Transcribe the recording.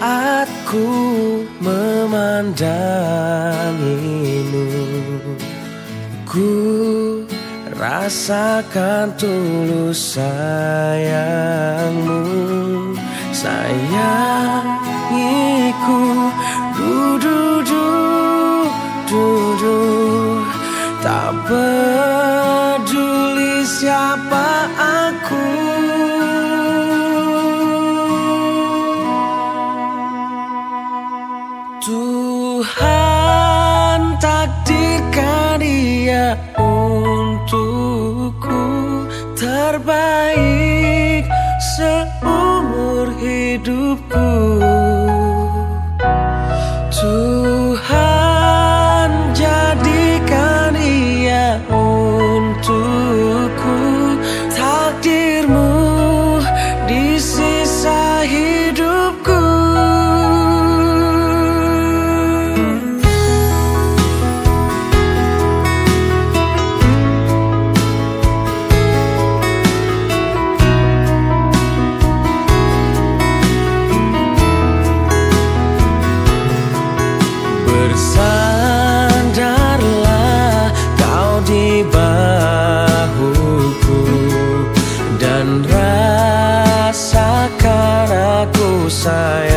Saat ku memandangimu. Ku rasakan tulus sayangmu. Sayangiku du du du du du Tak peduli siapa aku Tuhan takdirkan dia untukku Terbaik seumur hidupku side